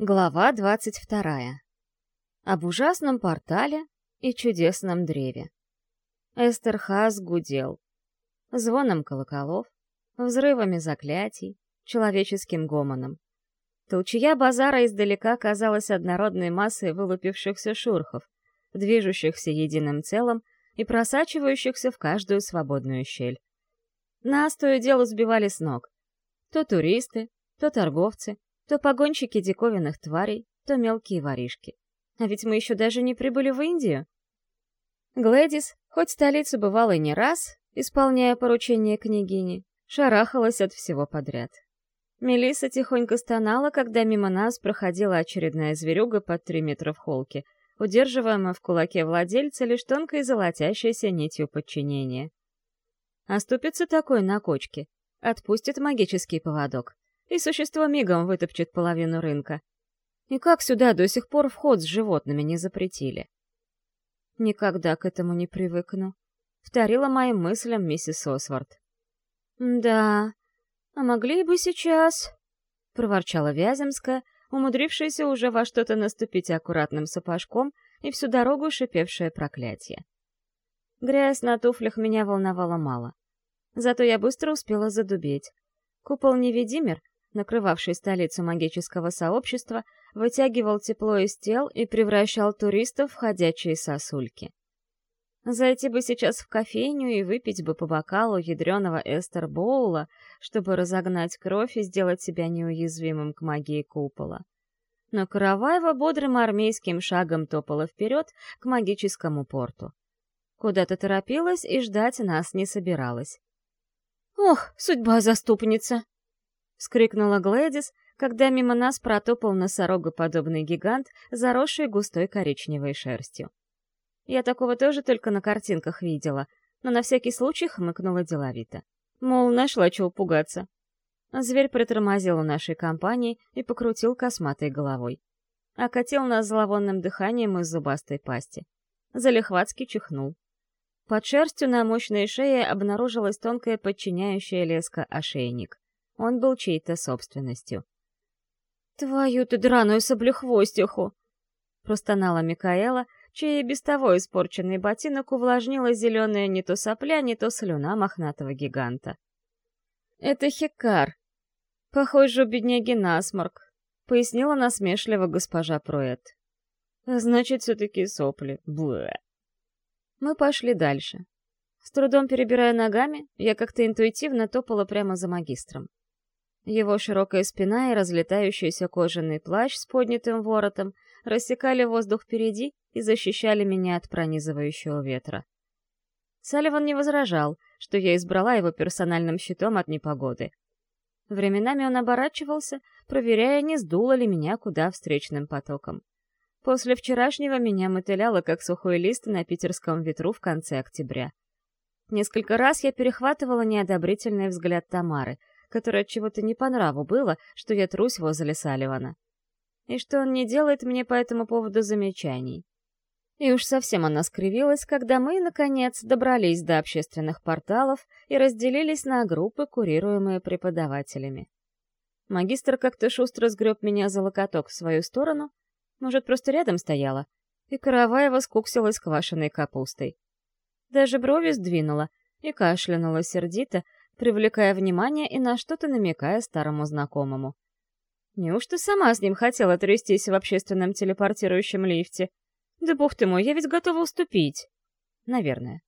Глава двадцать вторая. Об ужасном портале и чудесном древе. Эстерхаз гудел. Звоном колоколов, взрывами заклятий, человеческим гомоном. Толчья базара издалека казалась однородной массой вылупившихся шурхов, движущихся единым целым и просачивающихся в каждую свободную щель. Нас то и дело сбивали с ног. То туристы, то торговцы, то погонщики диковинных тварей, то мелкие воришки. А ведь мы еще даже не прибыли в Индию. Глэдис, хоть столицу бывала и не раз, исполняя поручение княгини, шарахалась от всего подряд. Мелисса тихонько стонала, когда мимо нас проходила очередная зверюга под три метра в холке, удерживаемая в кулаке владельца лишь тонкой золотящейся нитью подчинения. Оступится такой на кочке, отпустит магический поводок и существо мигом вытопчет половину рынка. И как сюда до сих пор вход с животными не запретили? Никогда к этому не привыкну. Вторила моим мыслям миссис Освард. «Да, а могли бы сейчас...» — проворчала Вяземская, умудрившаяся уже во что-то наступить аккуратным сапожком и всю дорогу шипевшее проклятие. Грязь на туфлях меня волновала мало. Зато я быстро успела задубеть. Купол-невидимер накрывавший столицу магического сообщества, вытягивал тепло из тел и превращал туристов в ходячие сосульки. Зайти бы сейчас в кофейню и выпить бы по бокалу ядреного эстербоула, чтобы разогнать кровь и сделать себя неуязвимым к магии купола. Но Караваева бодрым армейским шагом топала вперед к магическому порту. Куда-то торопилась и ждать нас не собиралась. «Ох, судьба-заступница!» — вскрикнула Глэдис, когда мимо нас протопал носорогоподобный гигант, заросший густой коричневой шерстью. Я такого тоже только на картинках видела, но на всякий случай хмыкнула деловито. Мол, нашла чего пугаться. Зверь притормозил у нашей компании и покрутил косматой головой. Окатил нас зловонным дыханием из зубастой пасти. Залихватски чихнул. Под шерстью на мощной шее обнаружилась тонкая подчиняющая леска ошейник. Он был чьей-то собственностью. «Твою ты драную соблюхвостиху!» Простонала Микаэла, чей без того испорченный ботинок увлажнила зеленая не то сопля, не то слюна мохнатого гиганта. «Это хикар. Похоже, у бедняги насморк», — пояснила насмешливо госпожа Проэт. «Значит, все-таки сопли. Блэ». Мы пошли дальше. С трудом перебирая ногами, я как-то интуитивно топала прямо за магистром. Его широкая спина и разлетающийся кожаный плащ с поднятым воротом рассекали воздух впереди и защищали меня от пронизывающего ветра. Салливан не возражал, что я избрала его персональным щитом от непогоды. Временами он оборачивался, проверяя, не сдуло ли меня куда встречным потоком. После вчерашнего меня мотыляло, как сухой лист на питерском ветру в конце октября. Несколько раз я перехватывала неодобрительный взгляд Тамары — которое чего-то не по нраву было, что я трусь возле Салливана. И что он не делает мне по этому поводу замечаний. И уж совсем она скривилась, когда мы, наконец, добрались до общественных порталов и разделились на группы, курируемые преподавателями. Магистр как-то шустро сгреб меня за локоток в свою сторону, может, просто рядом стояла, и Караваева скуксилась квашеной капустой. Даже брови сдвинула и кашлянула сердито, привлекая внимание и на что-то намекая старому знакомому. Неужто сама с ним хотела трястись в общественном телепортирующем лифте? Да бог ты мой, я ведь готова уступить. Наверное.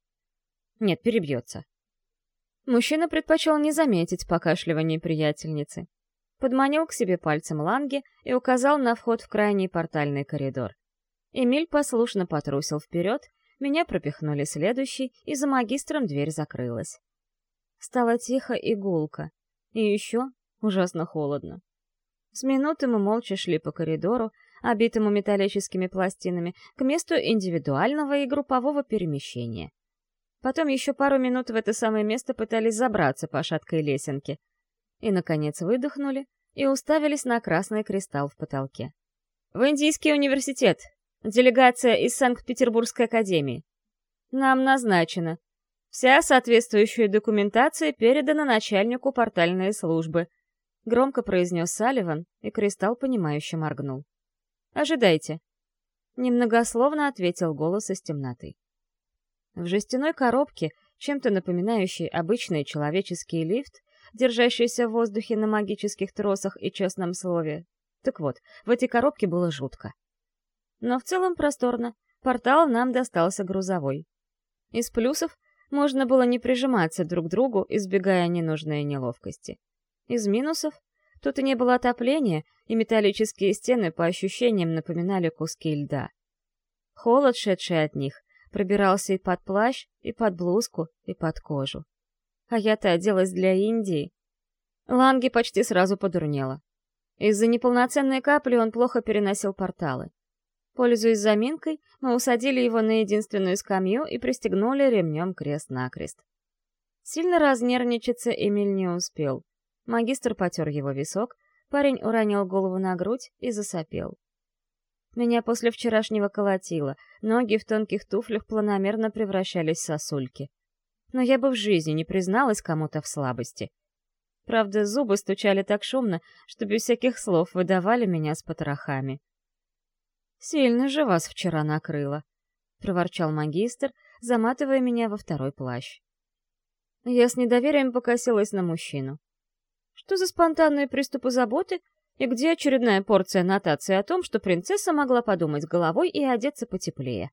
Нет, перебьется. Мужчина предпочел не заметить покашливание приятельницы. Подманил к себе пальцем Ланги и указал на вход в крайний портальный коридор. Эмиль послушно потрусил вперед, меня пропихнули следующий, и за магистром дверь закрылась. Стало тихо и гулко. И еще ужасно холодно. С минуты мы молча шли по коридору, обитому металлическими пластинами, к месту индивидуального и группового перемещения. Потом еще пару минут в это самое место пытались забраться по шаткой лесенке. И, наконец, выдохнули и уставились на красный кристалл в потолке. «В Индийский университет! Делегация из Санкт-Петербургской академии! Нам назначено Вся соответствующая документация передана начальнику портальной службы. Громко произнес Салливан, и Кристалл, понимающе моргнул. «Ожидайте», — немногословно ответил голос из темноты. В жестяной коробке, чем-то напоминающей обычный человеческий лифт, держащийся в воздухе на магических тросах и честном слове. Так вот, в этой коробке было жутко. Но в целом просторно, портал нам достался грузовой. Из плюсов можно было не прижиматься друг к другу, избегая ненужной неловкости. Из минусов тут и не было отопления, и металлические стены по ощущениям напоминали куски льда. Холод, шедший от них, пробирался и под плащ, и под блузку, и под кожу. А я-то оделась для Индии. Ланги почти сразу подурнела. Из-за неполноценной капли он плохо переносил порталы. Пользуясь заминкой, мы усадили его на единственную скамью и пристегнули ремнем крест-накрест. Сильно разнервничаться Эмиль не успел. Магистр потер его висок, парень уронил голову на грудь и засопел. Меня после вчерашнего колотило, ноги в тонких туфлях планомерно превращались в сосульки. Но я бы в жизни не призналась кому-то в слабости. Правда, зубы стучали так шумно, что без всяких слов выдавали меня с потрохами. «Сильно же вас вчера накрыло», — проворчал магистр, заматывая меня во второй плащ. Я с недоверием покосилась на мужчину. Что за спонтанные приступы заботы и где очередная порция нотации о том, что принцесса могла подумать головой и одеться потеплее?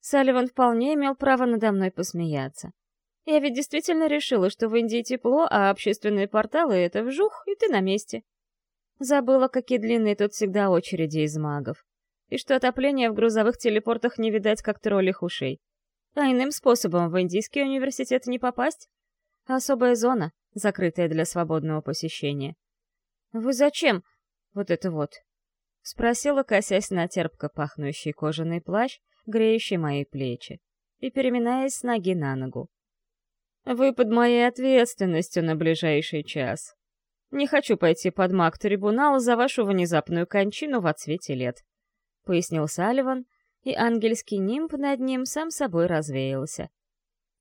Салливан вполне имел право надо мной посмеяться. Я ведь действительно решила, что в Индии тепло, а общественные порталы — это вжух, и ты на месте. Забыла, какие длинные тут всегда очереди из магов и что отопление в грузовых телепортах не видать как троллих ушей. А иным способом в Индийский университет не попасть? Особая зона, закрытая для свободного посещения. «Вы зачем? Вот это вот?» — спросила, косясь на терпко пахнущий кожаный плащ, греющий мои плечи, и переминаясь с ноги на ногу. «Вы под моей ответственностью на ближайший час. Не хочу пойти под маг-трибунал за вашу внезапную кончину в отсвете лет. — пояснил Салливан, и ангельский нимб над ним сам собой развеялся.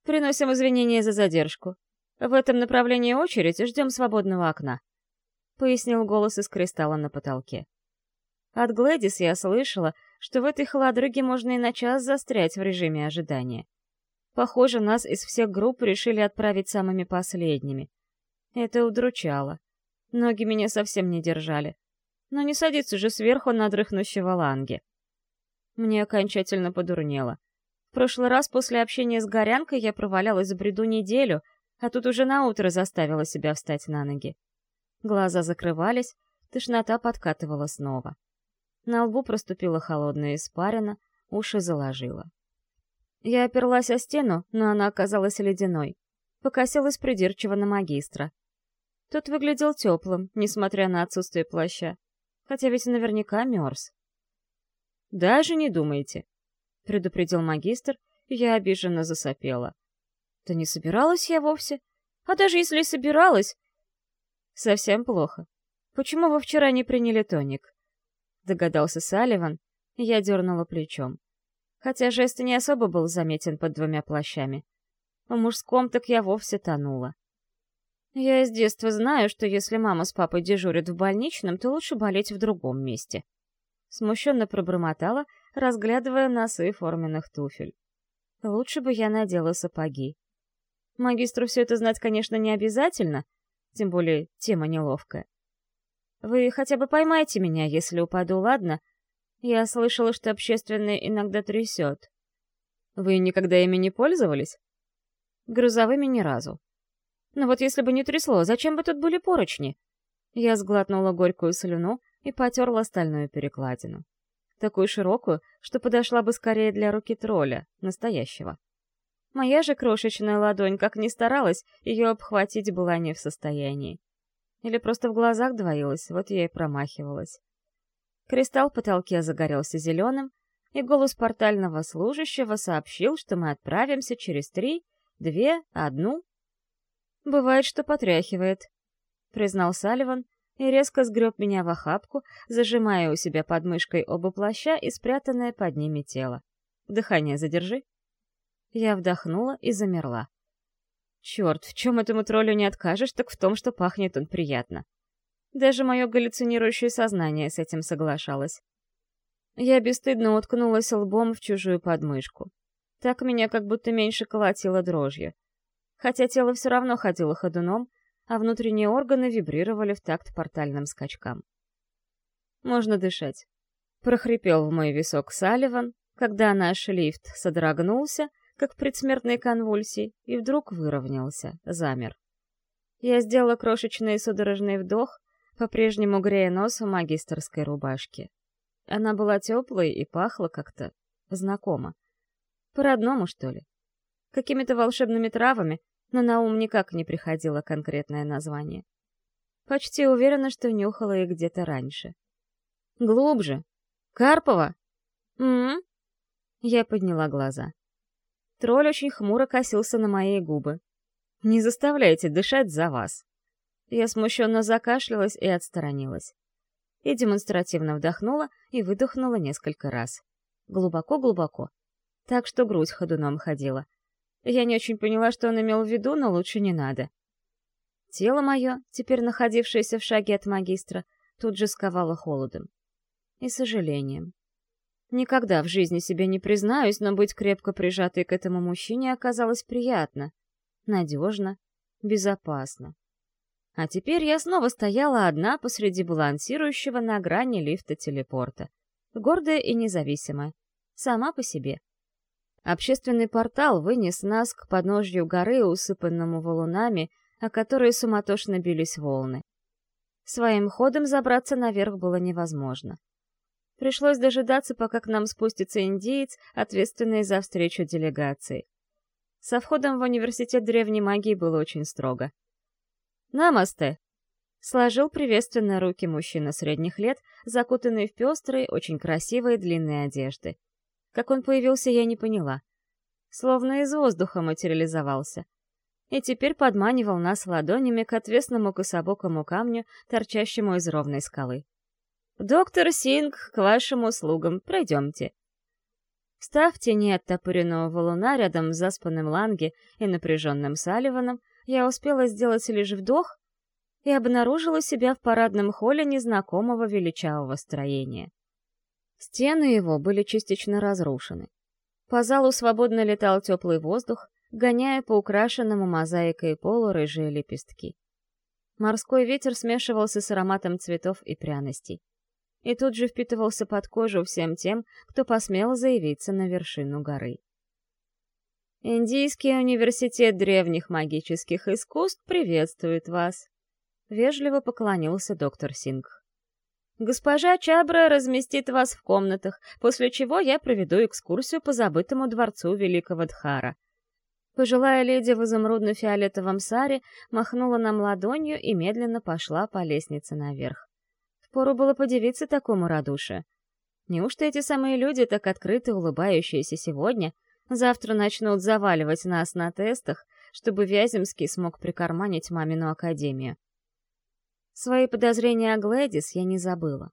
«Приносим извинения за задержку. В этом направлении очередь ждем свободного окна», — пояснил голос из кристалла на потолке. От Глэдис я слышала, что в этой холодрыге можно и на час застрять в режиме ожидания. Похоже, нас из всех групп решили отправить самыми последними. Это удручало. Ноги меня совсем не держали но не садиться же сверху на дрыхнущего ланги. Мне окончательно подурнело. В прошлый раз после общения с горянкой я провалялась в бреду неделю, а тут уже наутро заставила себя встать на ноги. Глаза закрывались, тошнота подкатывала снова. На лбу проступила холодная испарина, уши заложила. Я оперлась о стену, но она оказалась ледяной. Покосилась придирчиво на магистра. Тот выглядел теплым, несмотря на отсутствие плаща хотя ведь наверняка мерз. «Даже не думайте», — предупредил магистр, и я обиженно засопела. «Да не собиралась я вовсе. А даже если и собиралась...» «Совсем плохо. Почему вы вчера не приняли тоник?» Догадался Салливан, и я дернула плечом. Хотя жест не особо был заметен под двумя плащами. В мужском так я вовсе тонула. Я с детства знаю, что если мама с папой дежурят в больничном, то лучше болеть в другом месте. Смущенно пробормотала, разглядывая носы форменных туфель. Лучше бы я надела сапоги. Магистру все это знать, конечно, не обязательно, тем более тема неловкая. Вы хотя бы поймайте меня, если упаду, ладно? Я слышала, что общественное иногда трясет. Вы никогда ими не пользовались? Грузовыми ни разу. Но вот если бы не трясло, зачем бы тут были поручни? Я сглотнула горькую слюну и потерла стальную перекладину. Такую широкую, что подошла бы скорее для руки тролля, настоящего. Моя же крошечная ладонь, как ни старалась, ее обхватить была не в состоянии. Или просто в глазах двоилась, вот я и промахивалась. Кристалл в потолке загорелся зеленым, и голос портального служащего сообщил, что мы отправимся через три, две, одну «Бывает, что потряхивает», — признал Салливан и резко сгреб меня в охапку, зажимая у себя под мышкой оба плаща и спрятанное под ними тело. «Дыхание задержи». Я вдохнула и замерла. Черт, в чем этому троллю не откажешь, так в том, что пахнет он приятно. Даже мое галлюцинирующее сознание с этим соглашалось. Я бесстыдно уткнулась лбом в чужую подмышку. Так меня как будто меньше колотило дрожью. Хотя тело все равно ходило ходуном, а внутренние органы вибрировали в такт портальным скачкам. «Можно дышать», — прохрипел в мой висок Салливан, когда наш лифт содрогнулся, как в предсмертной конвульсии, и вдруг выровнялся, замер. Я сделала крошечный судорожный вдох, по-прежнему грея нос в магистрской рубашке. Она была теплой и пахла как-то знакомо. По-родному, что ли? Какими-то волшебными травами, но на ум никак не приходило конкретное название. Почти уверена, что нюхала их где-то раньше. «Глубже! Карпова!» «М-м-м?» Я подняла глаза. Тролль очень хмуро косился на мои губы. «Не заставляйте дышать за вас!» Я смущенно закашлялась и отстранилась и демонстративно вдохнула и выдохнула несколько раз. Глубоко-глубоко. Так что грудь ходуном ходила. Я не очень поняла, что он имел в виду, но лучше не надо. Тело мое, теперь находившееся в шаге от магистра, тут же сковало холодом. И сожалением. Никогда в жизни себе не признаюсь, но быть крепко прижатой к этому мужчине оказалось приятно, надежно, безопасно. А теперь я снова стояла одна посреди балансирующего на грани лифта телепорта. Гордая и независимая. Сама по себе. Общественный портал вынес нас к подножью горы, усыпанному валунами, о которые суматошно бились волны. Своим ходом забраться наверх было невозможно. Пришлось дожидаться, пока к нам спустится индиец, ответственный за встречу делегации. Со входом в университет древней магии было очень строго. «Намасте!» Сложил приветственно руки мужчина средних лет, закутанный в пестрые, очень красивые длинные одежды. Как он появился, я не поняла. Словно из воздуха материализовался. И теперь подманивал нас ладонями к отвесному кособокому камню, торчащему из ровной скалы. «Доктор Синг, к вашим услугам, пройдемте». Встав в тени оттопыренного валуна рядом с заспанным Ланги и напряженным Салливаном, я успела сделать лишь вдох и обнаружила себя в парадном холле незнакомого величавого строения. Стены его были частично разрушены. По залу свободно летал теплый воздух, гоняя по украшенному мозаикой полу рыжие лепестки. Морской ветер смешивался с ароматом цветов и пряностей. И тут же впитывался под кожу всем тем, кто посмел заявиться на вершину горы. Индийский университет древних магических искусств приветствует вас. Вежливо поклонился доктор Сингх. Госпожа Чабра разместит вас в комнатах, после чего я проведу экскурсию по забытому дворцу Великого Дхара. Пожилая леди в изумрудно-фиолетовом саре махнула нам ладонью и медленно пошла по лестнице наверх. Впору было подивиться такому радушию. Неужто эти самые люди, так открыто улыбающиеся сегодня, Завтра начнут заваливать нас на тестах, чтобы Вяземский смог прикарманить мамину академию. Свои подозрения о Глэдис я не забыла.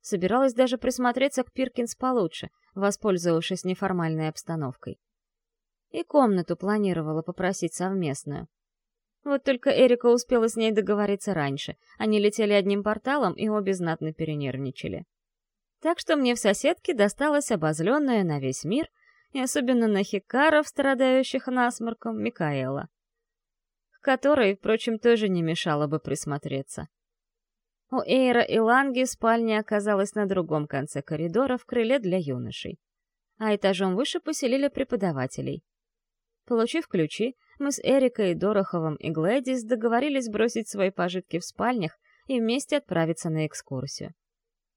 Собиралась даже присмотреться к Пиркинс получше, воспользовавшись неформальной обстановкой. И комнату планировала попросить совместную. Вот только Эрика успела с ней договориться раньше. Они летели одним порталом и обе знатно перенервничали. Так что мне в соседке досталась обозленная на весь мир и особенно на хикаров, страдающих насморком, Микаэла. К которой, впрочем, тоже не мешало бы присмотреться. У Эйра и Ланги спальня оказалась на другом конце коридора в крыле для юношей. А этажом выше поселили преподавателей. Получив ключи, мы с Эрикой, Дороховым и Глэдис договорились бросить свои пожитки в спальнях и вместе отправиться на экскурсию.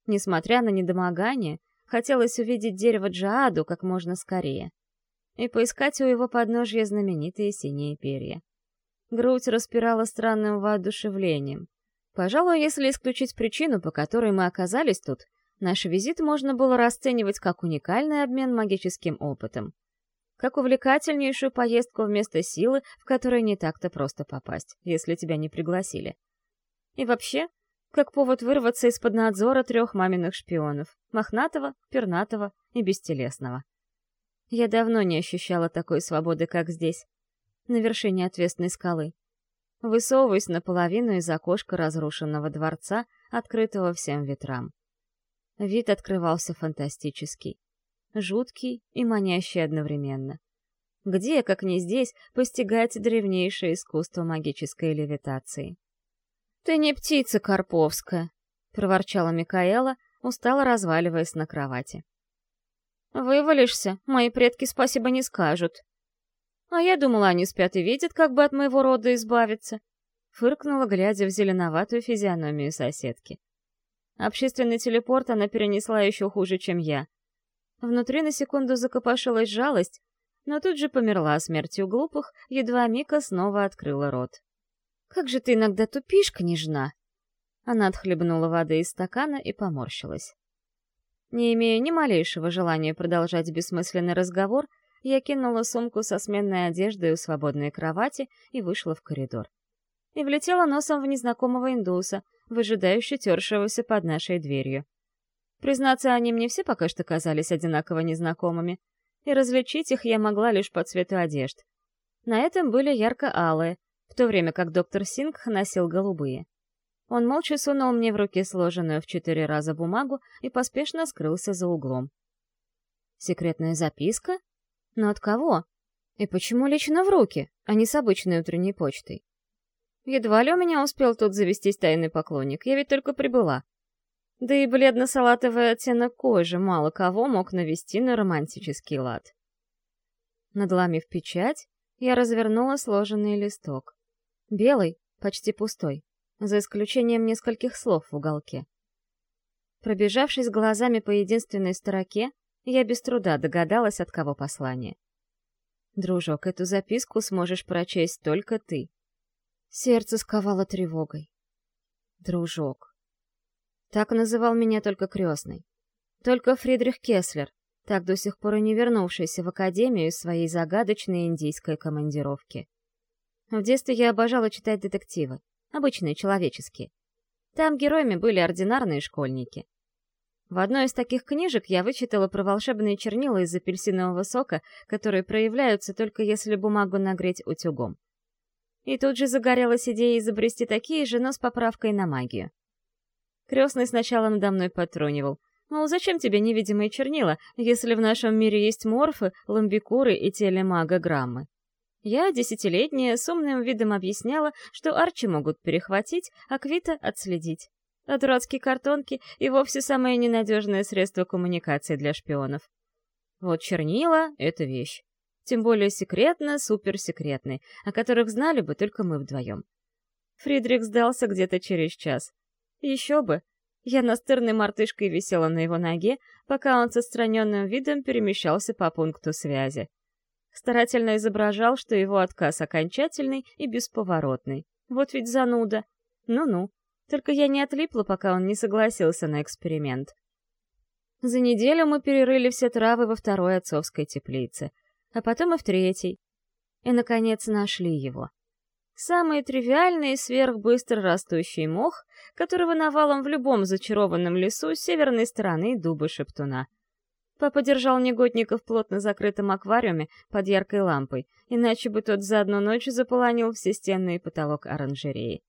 Несмотря на недомогание, Хотелось увидеть дерево Джааду как можно скорее. И поискать у его подножья знаменитые синие перья. Грудь распирала странным воодушевлением. Пожалуй, если исключить причину, по которой мы оказались тут, наш визит можно было расценивать как уникальный обмен магическим опытом. Как увлекательнейшую поездку вместо силы, в которой не так-то просто попасть, если тебя не пригласили. И вообще, как повод вырваться из-под надзора трех маминых шпионов — Мохнатого, Пернатого и Бестелесного. Я давно не ощущала такой свободы, как здесь, на вершине отвесной скалы. высовываясь наполовину из окошка разрушенного дворца, открытого всем ветрам. Вид открывался фантастический, жуткий и манящий одновременно. Где, как не здесь, постигать древнейшее искусство магической левитации? «Ты не птица Карповская!» — проворчала Микаэла, устало разваливаясь на кровати. «Вывалишься, мои предки спасибо не скажут». «А я думала, они спят и видят, как бы от моего рода избавиться», — фыркнула, глядя в зеленоватую физиономию соседки. Общественный телепорт она перенесла еще хуже, чем я. Внутри на секунду закопошилась жалость, но тут же померла смертью глупых, едва Мика снова открыла рот. «Как же ты иногда тупишь, княжна!» Она отхлебнула воды из стакана и поморщилась. Не имея ни малейшего желания продолжать бессмысленный разговор, я кинула сумку со сменной одеждой у свободной кровати и вышла в коридор. И влетела носом в незнакомого индуса, выжидающе тершегося под нашей дверью. Признаться, они мне все пока что казались одинаково незнакомыми, и различить их я могла лишь по цвету одежд. На этом были ярко-алые, в то время как доктор Сингх носил голубые. Он молча сунул мне в руки сложенную в четыре раза бумагу и поспешно скрылся за углом. Секретная записка? Но от кого? И почему лично в руки, а не с обычной утренней почтой? Едва ли у меня успел тут завестись тайный поклонник, я ведь только прибыла. Да и бледно-салатовый оттенок кожи мало кого мог навести на романтический лад. Надломив печать, я развернула сложенный листок. Белый, почти пустой, за исключением нескольких слов в уголке. Пробежавшись глазами по единственной строке, я без труда догадалась, от кого послание. «Дружок, эту записку сможешь прочесть только ты». Сердце сковало тревогой. «Дружок». Так называл меня только крестный. Только Фридрих Кеслер, так до сих пор и не вернувшийся в академию из своей загадочной индийской командировки. В детстве я обожала читать детективы, обычные человеческие. Там героями были ординарные школьники. В одной из таких книжек я вычитала про волшебные чернила из апельсинового сока, которые проявляются только если бумагу нагреть утюгом. И тут же загорелась идея изобрести такие же, но с поправкой на магию. Крестный сначала надо мной потронивал. Мол, зачем тебе невидимые чернила, если в нашем мире есть морфы, ламбикуры и телемагограммы? Я, десятилетняя, с умным видом объясняла, что арчи могут перехватить, а квита — отследить. А дурацкие картонки — и вовсе самое ненадежное средство коммуникации для шпионов. Вот чернила — это вещь. Тем более секретно, суперсекретный, о которых знали бы только мы вдвоем. Фридрих сдался где-то через час. Еще бы! Я настырной мартышкой висела на его ноге, пока он с отстраненным видом перемещался по пункту связи старательно изображал, что его отказ окончательный и бесповоротный. Вот ведь зануда. Ну-ну. Только я не отлипла, пока он не согласился на эксперимент. За неделю мы перерыли все травы во второй отцовской теплице, а потом и в третьей. И, наконец, нашли его. Самый тривиальный и сверхбыстро растущий мох, которого навалом в любом зачарованном лесу с северной стороны дуба шептуна — Папа держал негодника в плотно закрытом аквариуме под яркой лампой, иначе бы тот за одну ночь заполонил все стены и потолок оранжереи.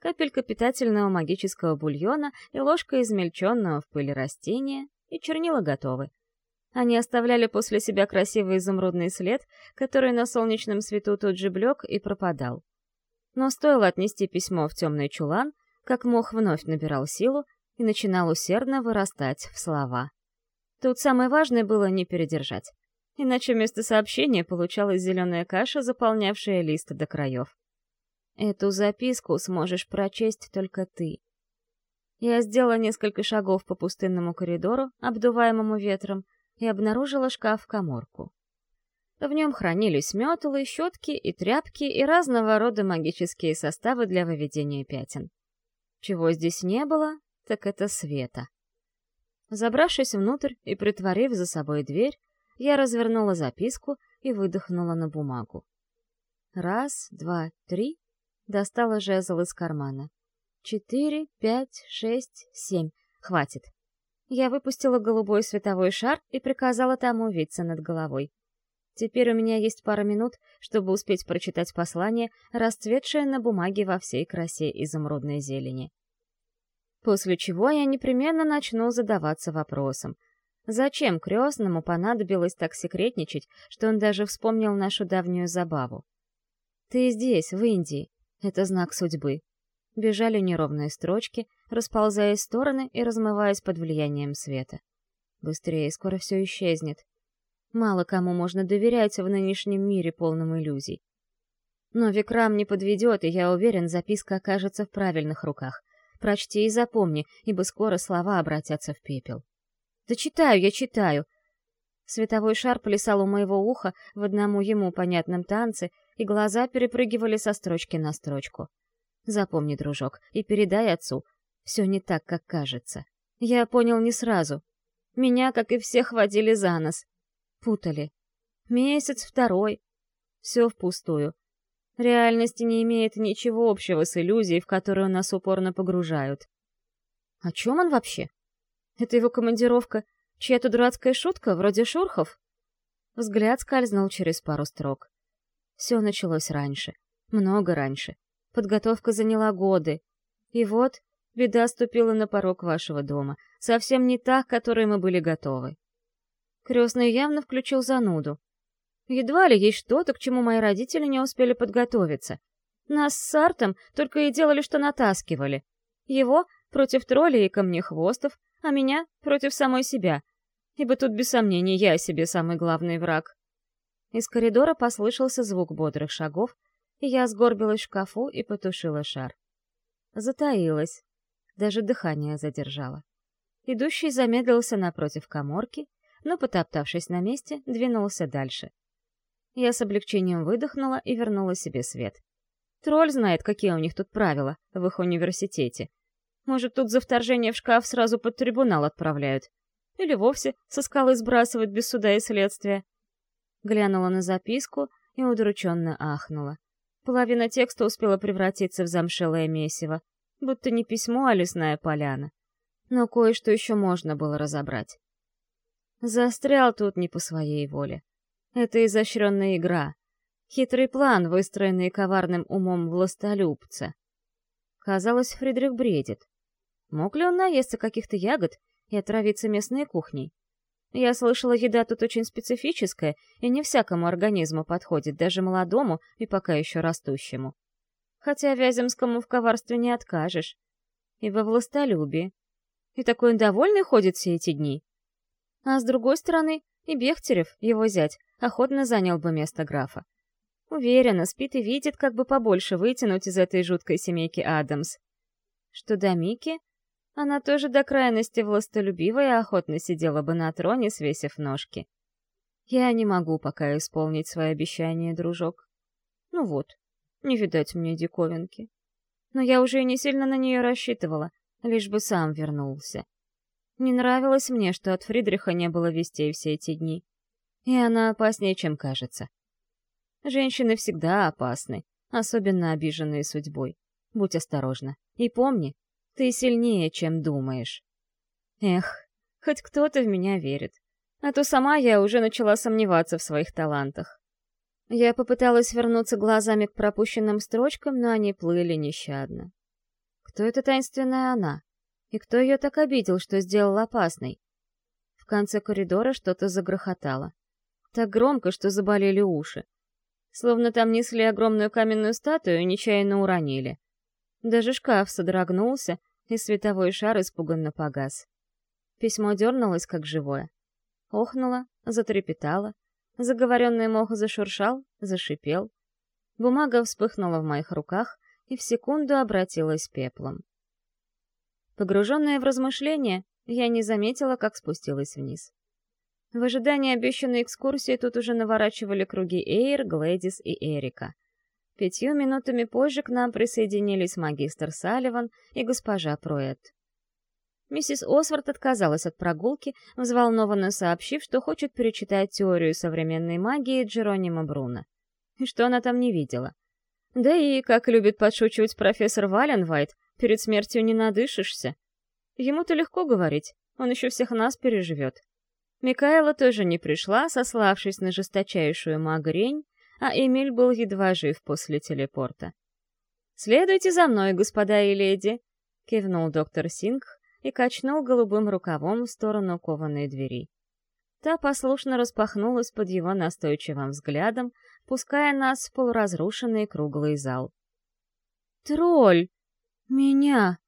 Капелька питательного магического бульона и ложка измельченного в пыли растения, и чернила готовы. Они оставляли после себя красивый изумрудный след, который на солнечном свету тут же блек и пропадал. Но стоило отнести письмо в темный чулан, как мох вновь набирал силу и начинал усердно вырастать в слова. Тут самое важное было не передержать. Иначе вместо сообщения получалась зеленая каша, заполнявшая лист до краев. Эту записку сможешь прочесть только ты. Я сделала несколько шагов по пустынному коридору, обдуваемому ветром, и обнаружила шкаф-коморку. В нем хранились метлы, щетки и тряпки и разного рода магические составы для выведения пятен. Чего здесь не было, так это света. Забравшись внутрь и притворив за собой дверь, я развернула записку и выдохнула на бумагу. Раз, два, три. Достала жезл из кармана. Четыре, пять, шесть, семь. Хватит. Я выпустила голубой световой шар и приказала тому виться над головой. Теперь у меня есть пара минут, чтобы успеть прочитать послание, расцветшее на бумаге во всей красе изумрудной зелени. После чего я непременно начну задаваться вопросом. Зачем крестному понадобилось так секретничать, что он даже вспомнил нашу давнюю забаву? «Ты здесь, в Индии. Это знак судьбы». Бежали неровные строчки, расползаясь в стороны и размываясь под влиянием света. Быстрее, скоро все исчезнет. Мало кому можно доверять в нынешнем мире полном иллюзий. Но Викрам не подведет, и я уверен, записка окажется в правильных руках. Прочти и запомни, ибо скоро слова обратятся в пепел. Да читаю я, читаю. Световой шар плясал у моего уха в одному ему понятном танце, и глаза перепрыгивали со строчки на строчку. Запомни, дружок, и передай отцу. Все не так, как кажется. Я понял не сразу. Меня, как и всех, водили за нос. Путали. Месяц, второй. Все впустую. Реальности не имеет ничего общего с иллюзией, в которую нас упорно погружают. О чем он вообще? Это его командировка чья-то дурацкая шутка, вроде шурхов? Взгляд скользнул через пару строк. Все началось раньше. Много раньше. Подготовка заняла годы. И вот беда ступила на порог вашего дома. Совсем не та, к которой мы были готовы. Крестный явно включил зануду. Едва ли есть что-то, к чему мои родители не успели подготовиться. Нас с Сартом только и делали, что натаскивали. Его против троллей и камнехвостов, а меня против самой себя. Ибо тут, без сомнений, я себе самый главный враг. Из коридора послышался звук бодрых шагов, и я сгорбилась в шкафу и потушила шар. Затаилась, даже дыхание задержала. Идущий замедлился напротив коморки, но, потоптавшись на месте, двинулся дальше. Я с облегчением выдохнула и вернула себе свет. Тролль знает, какие у них тут правила в их университете. Может, тут за вторжение в шкаф сразу под трибунал отправляют. Или вовсе со скалы сбрасывают без суда и следствия. Глянула на записку и удрученно ахнула. Половина текста успела превратиться в замшелое месиво, будто не письмо, а лесная поляна. Но кое-что еще можно было разобрать. Застрял тут не по своей воле. Это изощренная игра. Хитрый план, выстроенный коварным умом властолюбца. Казалось, Фридрих бредит. Мог ли он наесться каких-то ягод и отравиться местной кухней? Я слышала, еда тут очень специфическая, и не всякому организму подходит, даже молодому и пока еще растущему. Хотя Вяземскому в коварстве не откажешь. И во властолюбии. И такой он довольный ходит все эти дни. А с другой стороны, и Бехтерев, его зять, охотно занял бы место графа. Уверена, спит и видит, как бы побольше вытянуть из этой жуткой семейки Адамс. Что до Мики, она тоже до крайности властолюбивая и охотно сидела бы на троне, свесив ножки. Я не могу пока исполнить свои обещания, дружок. Ну вот, не видать мне диковинки. Но я уже и не сильно на нее рассчитывала, лишь бы сам вернулся. Не нравилось мне, что от Фридриха не было вестей все эти дни. И она опаснее, чем кажется. Женщины всегда опасны, особенно обиженные судьбой. Будь осторожна. И помни, ты сильнее, чем думаешь. Эх, хоть кто-то в меня верит. А то сама я уже начала сомневаться в своих талантах. Я попыталась вернуться глазами к пропущенным строчкам, но они плыли нещадно. Кто эта таинственная она? И кто ее так обидел, что сделал опасной? В конце коридора что-то загрохотало. Так громко, что заболели уши. Словно там несли огромную каменную статую и нечаянно уронили. Даже шкаф содрогнулся, и световой шар испуганно погас. Письмо дернулось, как живое. Охнуло, затрепетало, заговоренный мох зашуршал, зашипел. Бумага вспыхнула в моих руках и в секунду обратилась пеплом. Погруженная в размышления, я не заметила, как спустилась вниз. В ожидании обещанной экскурсии тут уже наворачивали круги Эйр, Глэдис и Эрика — Пятью минутами позже к нам присоединились магистр Салливан и госпожа Проэт. Миссис Освард отказалась от прогулки, взволнованно сообщив, что хочет перечитать теорию современной магии Джеронима Бруна. И что она там не видела. Да и, как любит подшучивать профессор Валенвайт, перед смертью не надышишься. Ему-то легко говорить, он еще всех нас переживет. Микаэла тоже не пришла, сославшись на жесточайшую магрень, а Эмиль был едва жив после телепорта. «Следуйте за мной, господа и леди!» — кивнул доктор Сингх и качнул голубым рукавом в сторону кованой двери. Та послушно распахнулась под его настойчивым взглядом, пуская нас в полуразрушенный круглый зал. «Тролль! Меня!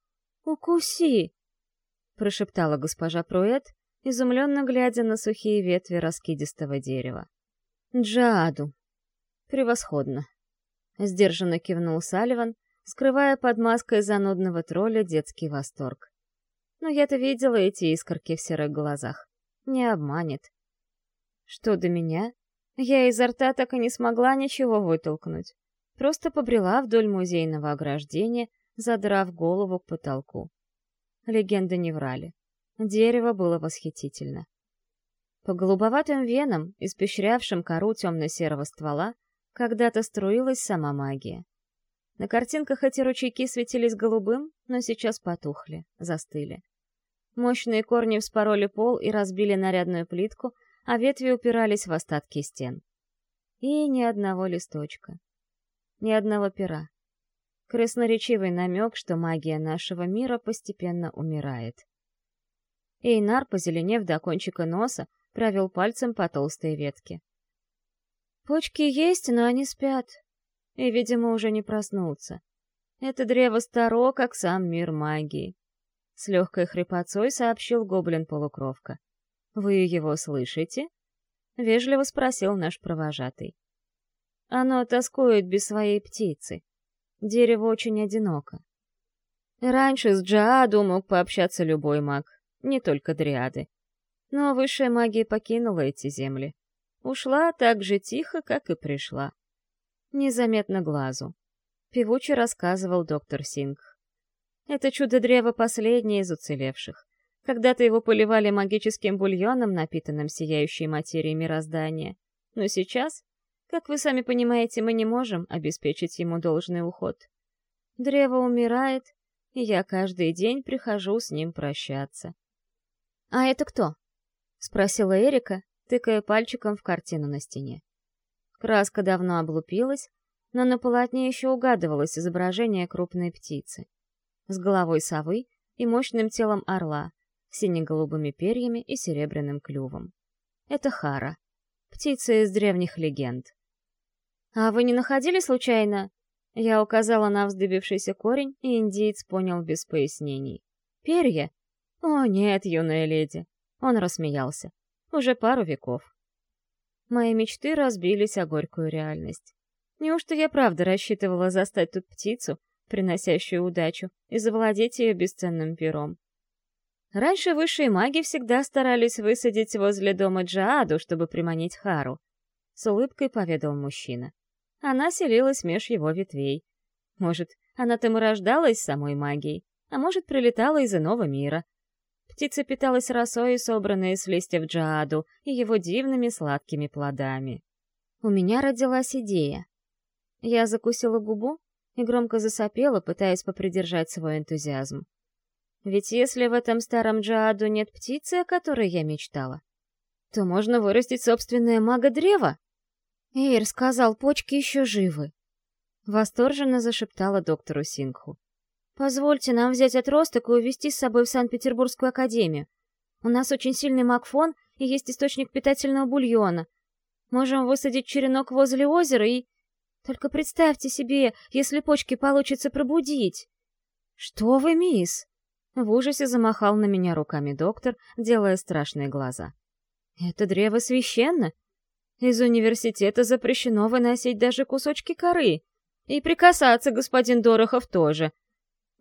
Укуси!» — прошептала госпожа Пруэт, изумленно глядя на сухие ветви раскидистого дерева. «Джаду!» «Превосходно!» — сдержанно кивнул Салливан, скрывая под маской занудного тролля детский восторг. Но я-то видела эти искорки в серых глазах. Не обманет. Что до меня? Я изо рта так и не смогла ничего вытолкнуть. Просто побрела вдоль музейного ограждения, задрав голову к потолку. Легенды не врали. Дерево было восхитительно. По голубоватым венам, испещрявшим кору темно-серого ствола, когда-то струилась сама магия. На картинках эти ручейки светились голубым, но сейчас потухли, застыли. Мощные корни вспороли пол и разбили нарядную плитку, а ветви упирались в остатки стен. И ни одного листочка. Ни одного пера. Красноречивый намек, что магия нашего мира постепенно умирает. Эйнар, позеленев до кончика носа, провел пальцем по толстой ветке. Почки есть, но они спят. И, видимо, уже не проснутся. Это древо старо, как сам мир магии. С легкой хрипотцой сообщил гоблин-полукровка. «Вы его слышите?» — вежливо спросил наш провожатый. «Оно тоскует без своей птицы. Дерево очень одиноко. Раньше с Джааду мог пообщаться любой маг, не только дриады. Но высшая магия покинула эти земли. Ушла так же тихо, как и пришла. Незаметно глазу. Певуче рассказывал доктор Сингх. Это чудо-древо последнее из уцелевших. Когда-то его поливали магическим бульоном, напитанным сияющей материей мироздания. Но сейчас, как вы сами понимаете, мы не можем обеспечить ему должный уход. Древо умирает, и я каждый день прихожу с ним прощаться. «А это кто?» — спросила Эрика, тыкая пальчиком в картину на стене. Краска давно облупилась, но на полотне еще угадывалось изображение крупной птицы с головой совы и мощным телом орла, сине-голубыми перьями и серебряным клювом. Это Хара, птица из древних легенд. «А вы не находили случайно?» Я указала на вздыбившийся корень, и индиец понял без пояснений. «Перья? О, нет, юная леди!» Он рассмеялся. «Уже пару веков». Мои мечты разбились о горькую реальность. Неужто я правда рассчитывала застать тут птицу, приносящую удачу, и завладеть ее бесценным пером. Раньше высшие маги всегда старались высадить возле дома Джааду, чтобы приманить Хару. С улыбкой поведал мужчина. Она селилась меж его ветвей. Может, она там и рождалась самой магией, а может, прилетала из иного мира. Птица питалась росой, собранной с листьев Джааду, и его дивными сладкими плодами. У меня родилась идея. Я закусила губу и громко засопела, пытаясь попридержать свой энтузиазм. Ведь если в этом старом Джааду нет птицы, о которой я мечтала, то можно вырастить собственное мага-древо. Эйр сказал, почки еще живы. Восторженно зашептала доктору Сингху. «Позвольте нам взять отросток и увезти с собой в Санкт-Петербургскую академию. У нас очень сильный магфон и есть источник питательного бульона. Можем высадить черенок возле озера и... Только представьте себе, если почки получится пробудить. Что вы, мисс? В ужасе замахал на меня руками доктор, делая страшные глаза. Это древо священно. Из университета запрещено выносить даже кусочки коры. И прикасаться, господин Дорохов, тоже.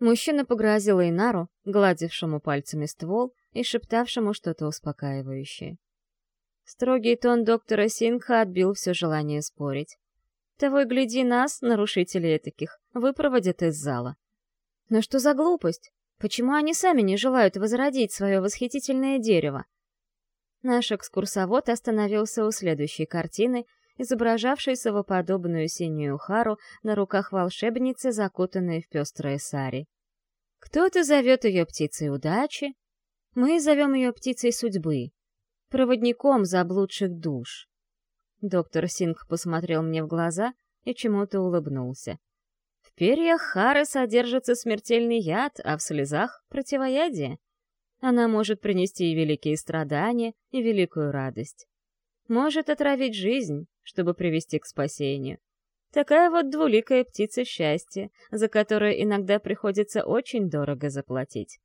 Мужчина погрозил Инару, гладившему пальцами ствол и шептавшему что-то успокаивающее. Строгий тон доктора Сингха отбил все желание спорить. Того и гляди нас, нарушителей таких, выпроводят из зала. Но что за глупость? Почему они сами не желают возродить свое восхитительное дерево? Наш экскурсовод остановился у следующей картины, изображавшей совоподобную синюю хару на руках волшебницы, закутанной в пестрое сари. Кто-то зовет ее птицей удачи, мы зовем ее птицей судьбы. проводником заблудших душ. Доктор Синг посмотрел мне в глаза и чему-то улыбнулся. В перьях Хары содержится смертельный яд, а в слезах — противоядие. Она может принести и великие страдания, и великую радость. Может отравить жизнь, чтобы привести к спасению. Такая вот двуликая птица счастья, за которую иногда приходится очень дорого заплатить.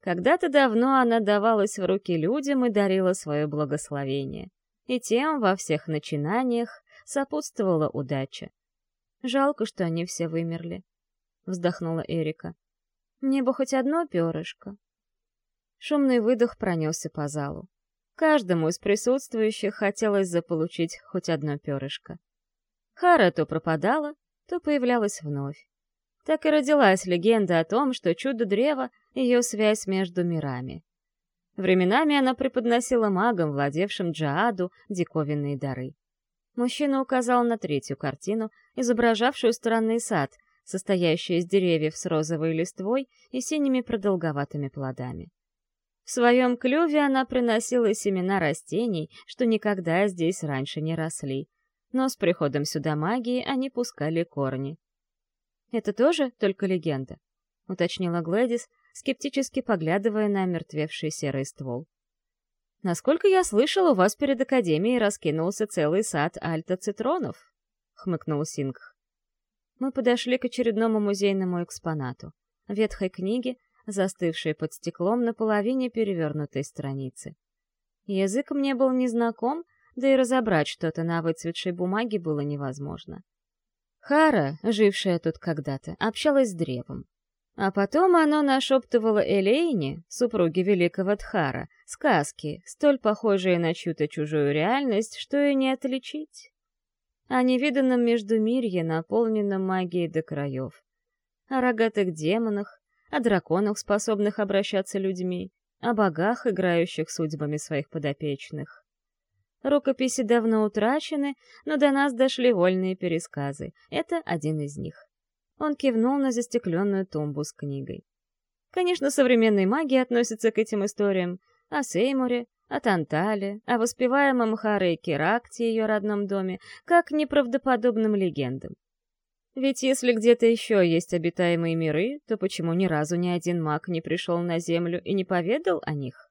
Когда-то давно она давалась в руки людям и дарила свое благословение. И тем во всех начинаниях сопутствовала удача. Жалко, что они все вымерли, — вздохнула Эрика. Мне бы хоть одно перышко. Шумный выдох пронесся по залу. Каждому из присутствующих хотелось заполучить хоть одно перышко. Хара то пропадала, то появлялась вновь. Так и родилась легенда о том, что чудо-древо — ее связь между мирами. Временами она преподносила магам, владевшим Джааду, диковинные дары. Мужчина указал на третью картину, изображавшую странный сад, состоящий из деревьев с розовой листвой и синими продолговатыми плодами. В своем клюве она приносила семена растений, что никогда здесь раньше не росли, но с приходом сюда магии они пускали корни. «Это тоже только легенда?» — уточнила Глэдис, скептически поглядывая на мертвевший серый ствол. «Насколько я слышал, у вас перед Академией раскинулся целый сад альта-цитронов», — хмыкнул Сингх. Мы подошли к очередному музейному экспонату — ветхой книге, застывшей под стеклом на половине перевернутой страницы. Язык мне был незнаком, да и разобрать что-то на выцветшей бумаге было невозможно. Хара, жившая тут когда-то, общалась с древом. А потом оно нашептывало Элейне, супруге великого Тхара, сказки, столь похожие на чью-то чужую реальность, что и не отличить. О невиданном междумирье, наполненном магией до краев. О рогатых демонах, о драконах, способных обращаться людьми, о богах, играющих судьбами своих подопечных. Рукописи давно утрачены, но до нас дошли вольные пересказы. Это один из них. Он кивнул на застекленную тумбу с книгой. Конечно, современные маги относятся к этим историям о Сеймуре, о Тантале, о воспеваемом Харе Керакте, ее родном доме, как неправдоподобным легендам. Ведь если где-то еще есть обитаемые миры, то почему ни разу ни один маг не пришел на Землю и не поведал о них?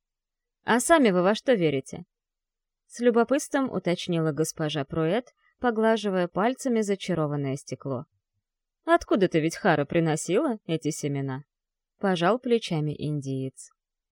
А сами вы во что верите? С любопытством уточнила госпожа Пруэт, поглаживая пальцами зачарованное стекло. Откуда ты ведь Хара приносила эти семена? Пожал плечами индиец.